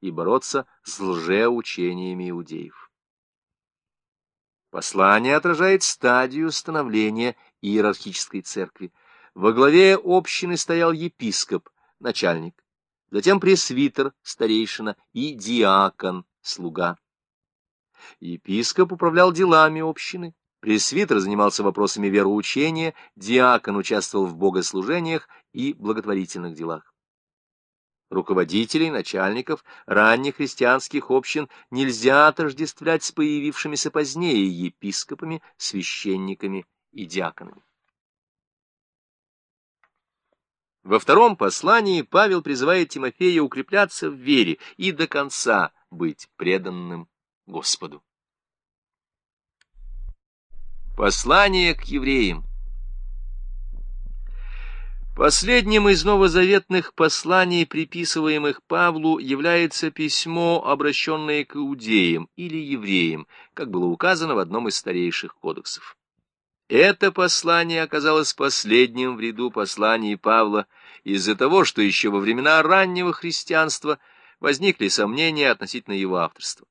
и бороться с лжеучениями иудеев. Послание отражает стадию становления иерархической церкви. Во главе общины стоял епископ, начальник, затем пресвитер, старейшина и диакон, слуга. Епископ управлял делами общины, пресвитер занимался вопросами вероучения, диакон участвовал в богослужениях и благотворительных делах. Руководителей, начальников ранних христианских общин нельзя отождествлять с появившимися позднее епископами, священниками и диаконами. Во втором послании Павел призывает Тимофея укрепляться в вере и до конца быть преданным Господу. Послание к евреям Последним из новозаветных посланий, приписываемых Павлу, является письмо, обращенное к иудеям или евреям, как было указано в одном из старейших кодексов. Это послание оказалось последним в ряду посланий Павла из-за того, что еще во времена раннего христианства возникли сомнения относительно его авторства.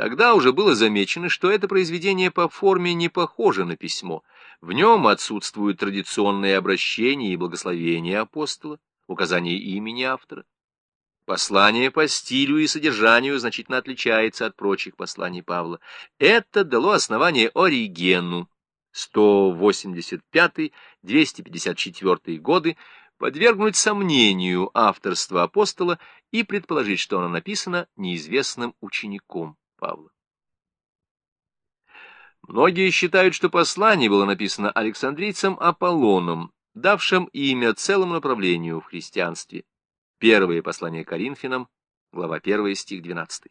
Тогда уже было замечено, что это произведение по форме не похоже на письмо. В нем отсутствуют традиционные обращения и благословения апостола, указание имени автора. Послание по стилю и содержанию значительно отличается от прочих посланий Павла. Это дало основание Оригену 185-254 годы подвергнуть сомнению авторство апостола и предположить, что оно написано неизвестным учеником. Павла. Многие считают, что послание было написано Александрийцем Аполлоном, давшим имя целому направлению в христианстве. Первое послание Коринфянам, глава 1, стих 12.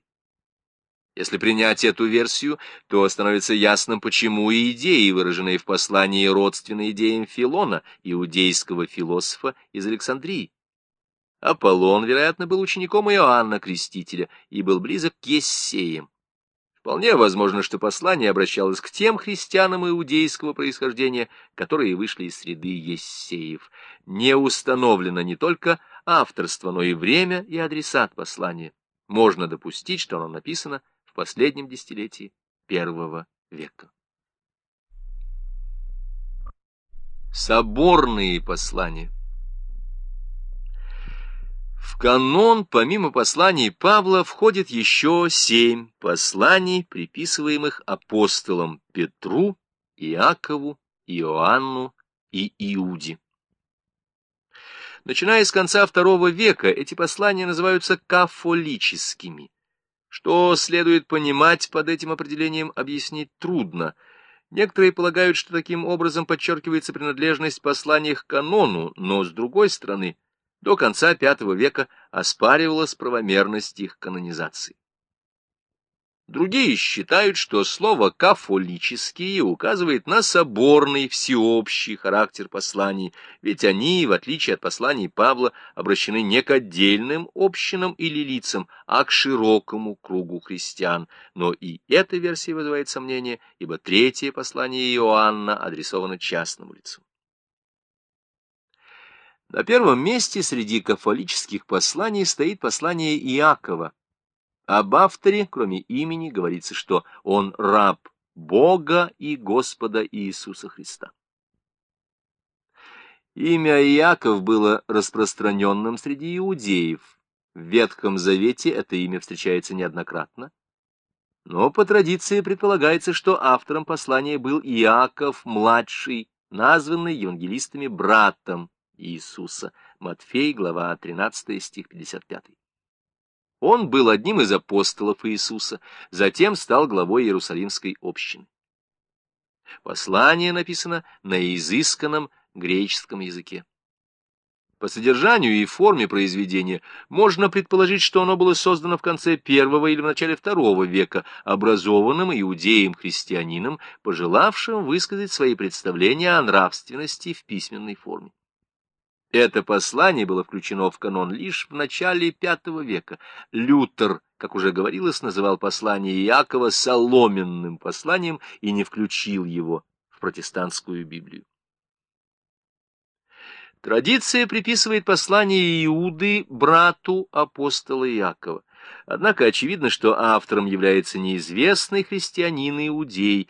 Если принять эту версию, то становится ясным, почему идеи, выраженные в послании, родственны идеям Филона, иудейского философа из Александрии. Аполлон, вероятно, был учеником Иоанна Крестителя и был близок к Ессеям. Вполне возможно, что послание обращалось к тем христианам иудейского происхождения, которые вышли из среды ессеев. Не установлено не только авторство, но и время и адресат послания. Можно допустить, что оно написано в последнем десятилетии первого века. Соборные послания канон, помимо посланий Павла, входит еще семь посланий, приписываемых апостолам Петру, Иакову, Иоанну и Иуде. Начиная с конца второго века, эти послания называются кафолическими. Что следует понимать под этим определением, объяснить трудно. Некоторые полагают, что таким образом подчеркивается принадлежность посланий к канону, но, с другой стороны, до конца V века оспаривалась правомерность их канонизации. Другие считают, что слово «кафолические» указывает на соборный, всеобщий характер посланий, ведь они, в отличие от посланий Павла, обращены не к отдельным общинам или лицам, а к широкому кругу христиан. Но и эта версия вызывает сомнения, ибо третье послание Иоанна адресовано частному лицу. На первом месте среди кафолических посланий стоит послание Иакова. Об авторе, кроме имени, говорится, что он раб Бога и Господа Иисуса Христа. Имя Иаков было распространенным среди иудеев. В Ветхом Завете это имя встречается неоднократно. Но по традиции предполагается, что автором послания был Иаков-младший, названный евангелистами братом Иисуса. Матфей, глава 13, стих 55. Он был одним из апостолов Иисуса, затем стал главой Иерусалимской общины. Послание написано на изысканном греческом языке. По содержанию и форме произведения можно предположить, что оно было создано в конце первого или в начале второго века образованным иудеем-христианином, пожелавшим высказать свои представления о нравственности в письменной форме. Это послание было включено в канон лишь в начале V века. Лютер, как уже говорилось, называл послание Иакова соломенным посланием и не включил его в протестантскую Библию. Традиция приписывает послание Иуды брату апостола Иакова. Однако очевидно, что автором является неизвестный христианин Иудей,